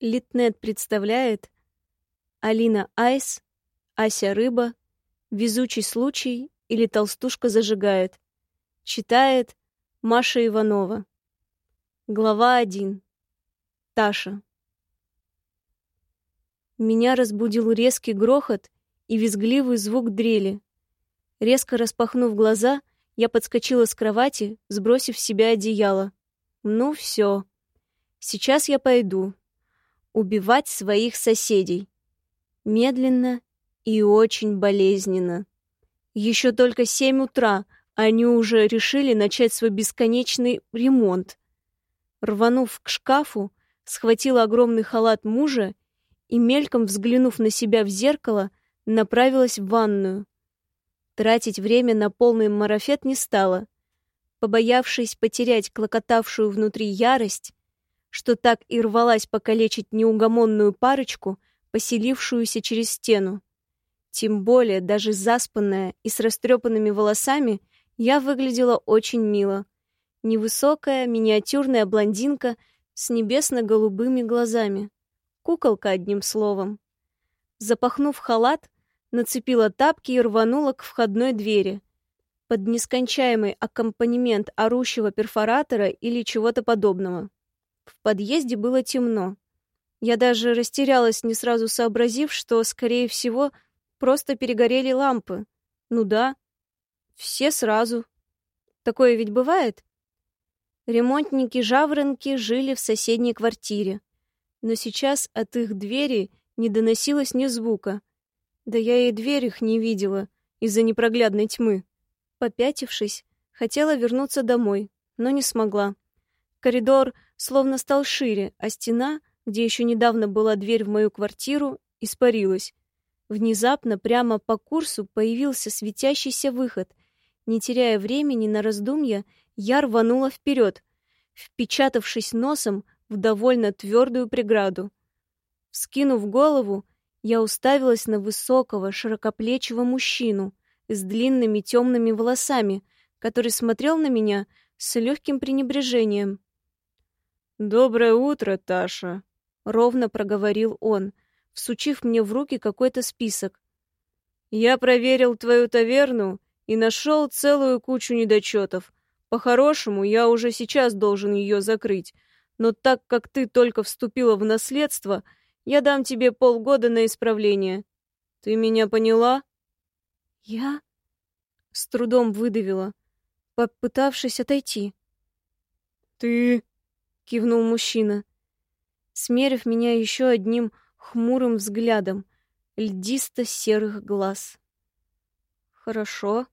Литнет представляет Алина Айс, Ася Рыба, Везучий случай или Толстушка зажигает. Читает Маша Иванова. Глава 1. Таша. Меня разбудил резкий грохот и визгливый звук дрели. Резко распахнув глаза, я подскочила с кровати, сбросив с себя одеяло. Ну все. Сейчас я пойду. Убивать своих соседей. Медленно и очень болезненно. Еще только семь утра, а они уже решили начать свой бесконечный ремонт. Рванув к шкафу, схватила огромный халат мужа и, мельком взглянув на себя в зеркало, направилась в ванную. Тратить время на полный марафет не стала. Побоявшись потерять клокотавшую внутри ярость, что так и рвалась покалечить неугомонную парочку, поселившуюся через стену. Тем более, даже заспанная и с растрепанными волосами, я выглядела очень мило. Невысокая, миниатюрная блондинка с небесно-голубыми глазами. Куколка, одним словом. Запахнув халат, нацепила тапки и рванула к входной двери. Под нескончаемый аккомпанемент орущего перфоратора или чего-то подобного. В подъезде было темно. Я даже растерялась, не сразу сообразив, что, скорее всего, просто перегорели лампы. Ну да, все сразу. Такое ведь бывает? Ремонтники-жаворонки жили в соседней квартире. Но сейчас от их двери не доносилось ни звука, да я и дверь их не видела из-за непроглядной тьмы. Попятившись, хотела вернуться домой, но не смогла. Коридор словно стал шире, а стена, где еще недавно была дверь в мою квартиру, испарилась. Внезапно прямо по курсу появился светящийся выход. Не теряя времени на раздумья, я рванула вперед, впечатавшись носом в довольно твердую преграду. Вскинув голову, я уставилась на высокого, широкоплечего мужчину с длинными темными волосами, который смотрел на меня с легким пренебрежением. «Доброе утро, Таша», — ровно проговорил он, всучив мне в руки какой-то список. «Я проверил твою таверну и нашел целую кучу недочетов. По-хорошему, я уже сейчас должен ее закрыть, но так как ты только вступила в наследство — я дам тебе полгода на исправление. Ты меня поняла? Я с трудом выдавила, попытавшись отойти. Ты кивнул мужчина, смерив меня еще одним хмурым взглядом льдисто-серых глаз. Хорошо,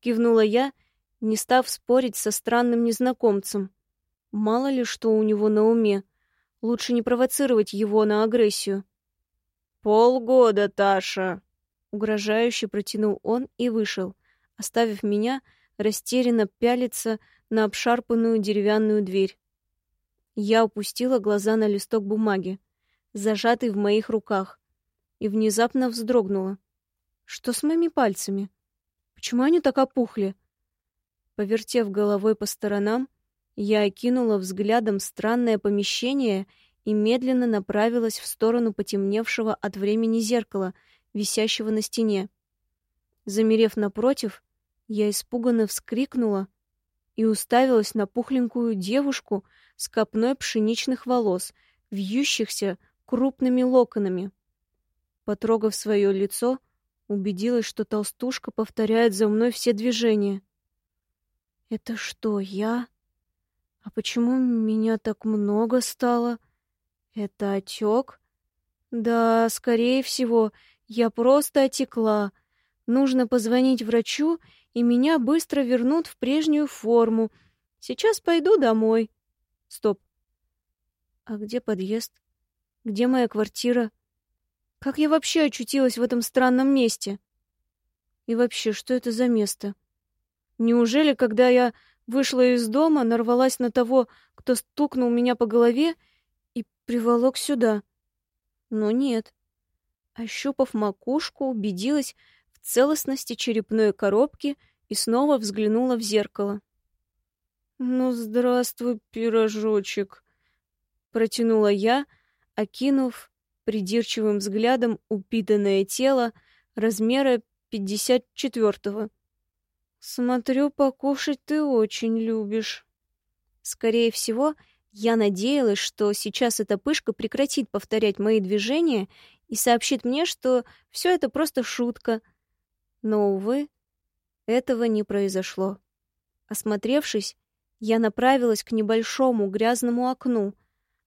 кивнула я, не став спорить со странным незнакомцем. Мало ли что у него на уме. Лучше не провоцировать его на агрессию. «Полгода, Таша!» Угрожающе протянул он и вышел, оставив меня растерянно пялиться на обшарпанную деревянную дверь. Я опустила глаза на листок бумаги, зажатый в моих руках, и внезапно вздрогнула. Что с моими пальцами? Почему они так опухли? Повертев головой по сторонам, я окинула взглядом странное помещение и медленно направилась в сторону потемневшего от времени зеркала, висящего на стене. Замерев напротив, я испуганно вскрикнула и уставилась на пухленькую девушку с копной пшеничных волос, вьющихся крупными локонами. Потрогав свое лицо, убедилась, что толстушка повторяет за мной все движения. «Это что, я?» А почему меня так много стало? Это отек? Да, скорее всего, я просто отекла. Нужно позвонить врачу, и меня быстро вернут в прежнюю форму. Сейчас пойду домой. Стоп. А где подъезд? Где моя квартира? Как я вообще очутилась в этом странном месте? И вообще, что это за место? Неужели, когда я Вышла из дома, нарвалась на того, кто стукнул меня по голове и приволок сюда. Но нет. Ощупав макушку, убедилась целостности черепной коробки и снова взглянула в зеркало. «Ну, здравствуй, пирожочек!» — протянула я, окинув придирчивым взглядом упитанное тело размера пятьдесят четвертого. «Смотрю, покушать ты очень любишь». Скорее всего, я надеялась, что сейчас эта пышка прекратит повторять мои движения и сообщит мне, что все это просто шутка. Но, увы, этого не произошло. Осмотревшись, я направилась к небольшому грязному окну,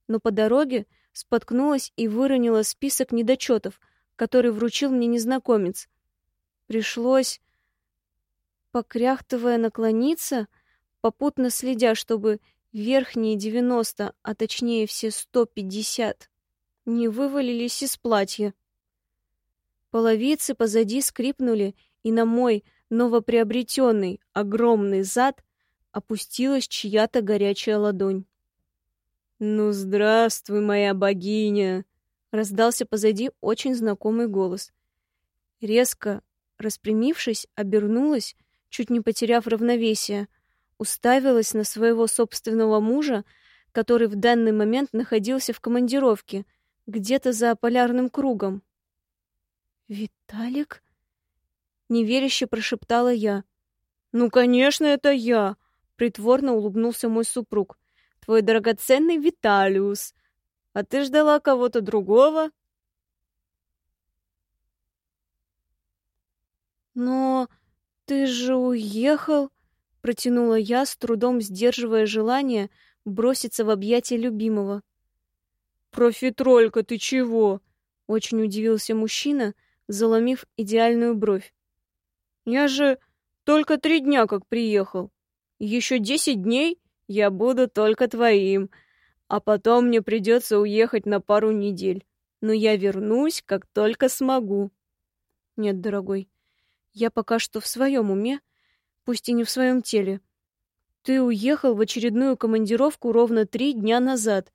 но по дороге споткнулась и выронила список недочетов, который вручил мне незнакомец. Пришлось, покряхтывая, наклониться, попутно следя, чтобы верхние девяносто, а точнее все сто пятьдесят, не вывалились из платья. Половицы позади скрипнули, и на мой новоприобретенный огромный зад опустилась чья-то горячая ладонь. «Ну, здравствуй, моя богиня!» — раздался позади очень знакомый голос. Резко распрямившись, обернулась, чуть не потеряв равновесие, уставилась на своего собственного мужа, который в данный момент находился в командировке, где-то за полярным кругом. «Виталик?» — неверяще прошептала я. «Ну, конечно, это я!» — притворно улыбнулся мой супруг твой драгоценный Виталиус. А ты ждала кого-то другого?» «Но ты же уехал!» — протянула я, с трудом сдерживая желание броситься в объятия любимого. «Профитролька, ты чего?» — очень удивился мужчина, заломив идеальную бровь. «Я же только три дня как приехал. Еще десять дней, я буду только твоим, а потом мне придется уехать на пару недель. Но я вернусь, как только смогу. Нет, дорогой, я пока что в своем уме, пусть и не в своем теле. Ты уехал в очередную командировку ровно три дня назад,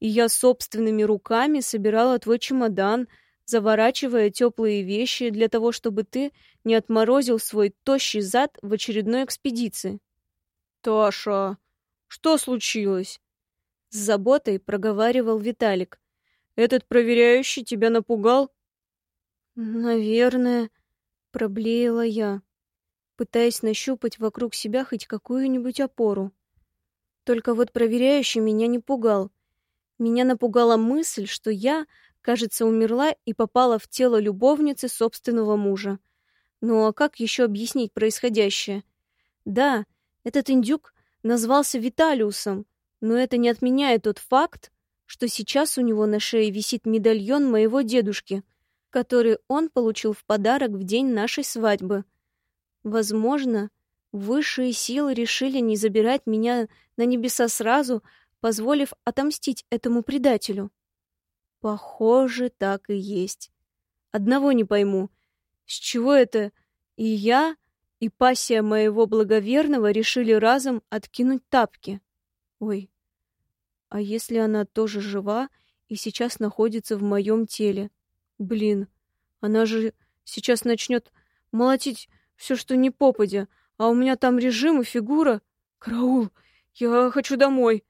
и я собственными руками собирала твой чемодан, заворачивая теплые вещи для того, чтобы ты не отморозил свой тощий зад в очередной экспедиции. Таша, что случилось? С заботой проговаривал Виталик. Этот проверяющий тебя напугал? Наверное, проблеяла я, пытаясь нащупать вокруг себя хоть какую-нибудь опору. Только вот проверяющий меня не пугал. Меня напугала мысль, что я, кажется, умерла и попала в тело любовницы собственного мужа. Ну а как еще объяснить происходящее? Да, этот индюк назвался Виталиусом, но это не отменяет тот факт, что сейчас у него на шее висит медальон моего дедушки, который он получил в подарок в день нашей свадьбы. Возможно, высшие силы решили не забирать меня на небеса сразу, позволив отомстить этому предателю. Похоже, так и есть. Одного не пойму. С чего это и я и пассия моего благоверного решили разом откинуть тапки. Ой, а если она тоже жива и сейчас находится в моем теле? Блин, она же сейчас начнет молотить все, что не попадя, а у меня там режим и фигура. Караул, я хочу домой.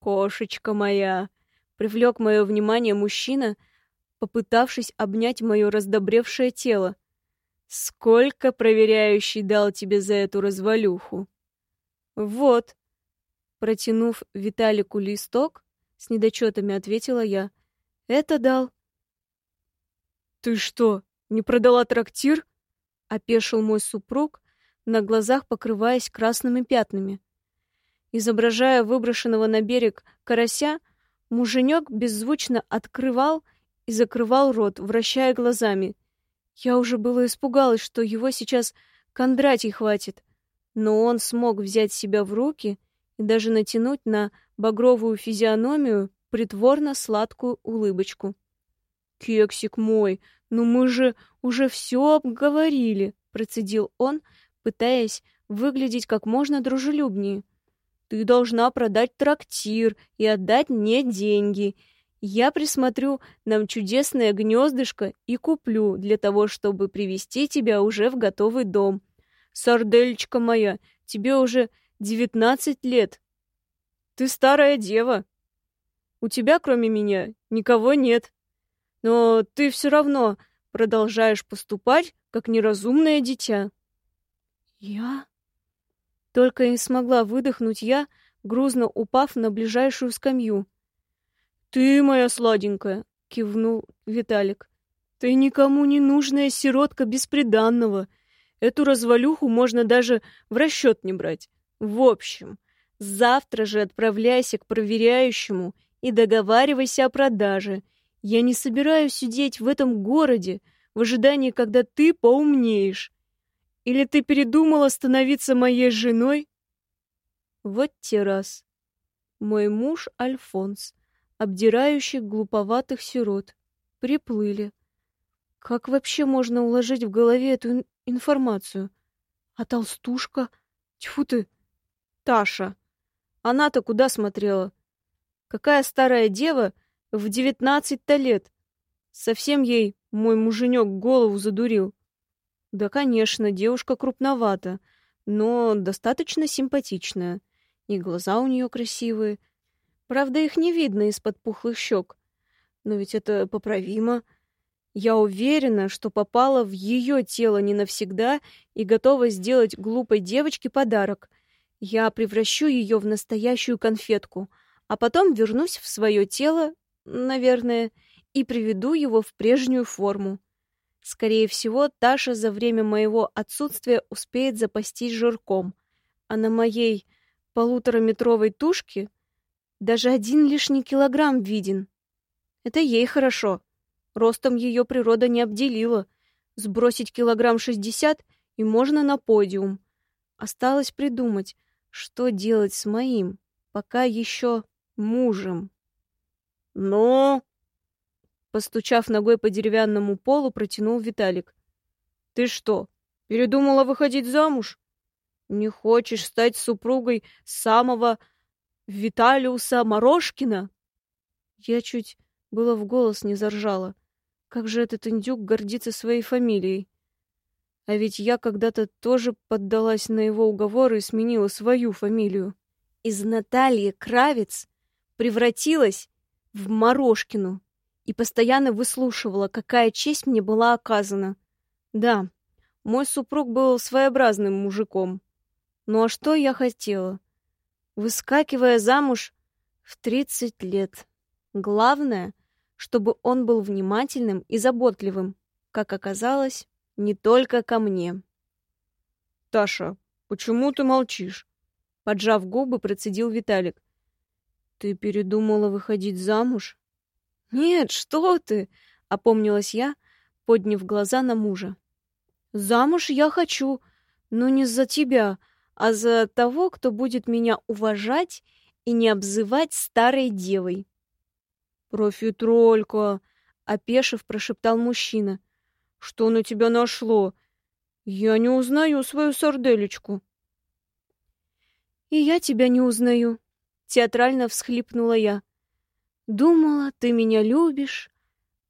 Кошечка моя, привлек мое внимание мужчина, попытавшись обнять мое раздобревшее тело. Сколько проверяющий дал тебе за эту развалюху? Вот. Протянув Виталику листок, с недочетами ответила я. Это дал. Ты что, не продала трактир? Опешил мой супруг, на глазах покрываясь красными пятнами. Изображая выброшенного на берег карася, муженек беззвучно открывал и закрывал рот, вращая глазами — я уже было испугалась, что его сейчас Кондратий хватит, но он смог взять себя в руки и даже натянуть на багровую физиономию притворно сладкую улыбочку. «Кексик мой, ну мы же уже все обговорили», — процедил он, пытаясь выглядеть как можно дружелюбнее. «Ты должна продать трактир и отдать мне деньги, я присмотрю нам чудесное гнездышко и куплю для того, чтобы привести тебя уже в готовый дом. Сардельчка моя, тебе уже девятнадцать лет. Ты старая дева. У тебя, кроме меня, никого нет. Но ты все равно продолжаешь поступать, как неразумное дитя. Я? Только и смогла выдохнуть я, грузно упав на ближайшую скамью. «Ты моя сладенькая!» — кивнул Виталик. «Ты никому не нужная сиротка бесприданного. Эту развалюху можно даже в расчет не брать. В общем, завтра же отправляйся к проверяющему и договаривайся о продаже. Я не собираюсь сидеть в этом городе в ожидании, когда ты поумнеешь. Или ты передумала становиться моей женой?» Вот те раз. Мой муж Альфонс, обдирающий глуповатых сирот, приплыли. Как вообще можно уложить в голове эту информацию? А толстушка? Тьфу ты! Таша! Она-то куда смотрела? Какая старая дева в девятнадцать-то лет? Совсем ей мой муженек голову задурил. Да, конечно, девушка крупновата, но достаточно симпатичная. И глаза у нее красивые. Правда, их не видно из-под пухлых щек. Но ведь это поправимо. Я уверена, что попала в ее тело не навсегда и готова сделать глупой девочке подарок. Я превращу ее в настоящую конфетку, а потом вернусь в свое тело, наверное, и приведу его в прежнюю форму. Скорее всего, Таша за время моего отсутствия успеет запастись жирком, а на моей полутораметровой тушке даже один лишний килограмм виден. Это ей хорошо. Ростом ее природа не обделила. Сбросить килограмм шестьдесят и можно на подиум. Осталось придумать, что делать с моим, пока еще мужем. «Ну?» Постучав ногой по деревянному полу, протянул Виталик. «Ты что, передумала выходить замуж? Не хочешь стать супругой самого Виталиуса Морошкина?» Я чуть было в голос не заржала. Как же этот индюк гордится своей фамилией. А ведь я когда-то тоже поддалась на его уговоры и сменила свою фамилию. Из Натальи Кравец превратилась в Морошкину и постоянно выслушивала, какая честь мне была оказана. Да, мой супруг был своеобразным мужиком. Ну а что я хотела? Выскакивая замуж в тридцать лет. Главное, чтобы он был внимательным и заботливым, как оказалось, не только ко мне. «Таша, почему ты молчишь?» Поджав губы, процедил Виталик. «Ты передумала выходить замуж?» «Нет, что ты!» — опомнилась я, подняв глаза на мужа. «Замуж я хочу, но не за тебя, а за того, кто будет меня уважать и не обзывать старой девой». «Профитролька!» — опешив, прошептал мужчина. «Что на тебя нашло? Я не узнаю свою сарделечку». «И я тебя не узнаю», — театрально всхлипнула я. Думала, ты меня любишь,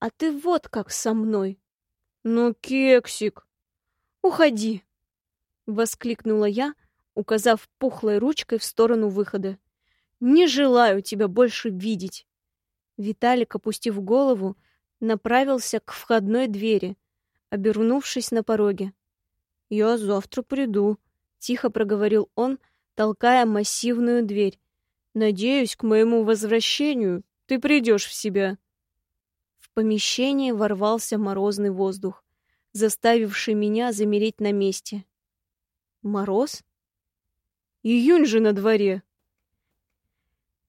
а ты вот как со мной. Ну, кексик, уходи, воскликнула я, указав пухлой ручкой в сторону выхода. Не желаю тебя больше видеть. Виталик, опустив голову, направился к входной двери, обернувшись на пороге. «Я завтра приду», — тихо проговорил он, толкая массивную дверь. «Надеюсь, к моему возвращению ты придешь в себя. В помещение ворвался морозный воздух, заставивший меня замереть на месте. Мороз? Июнь же на дворе.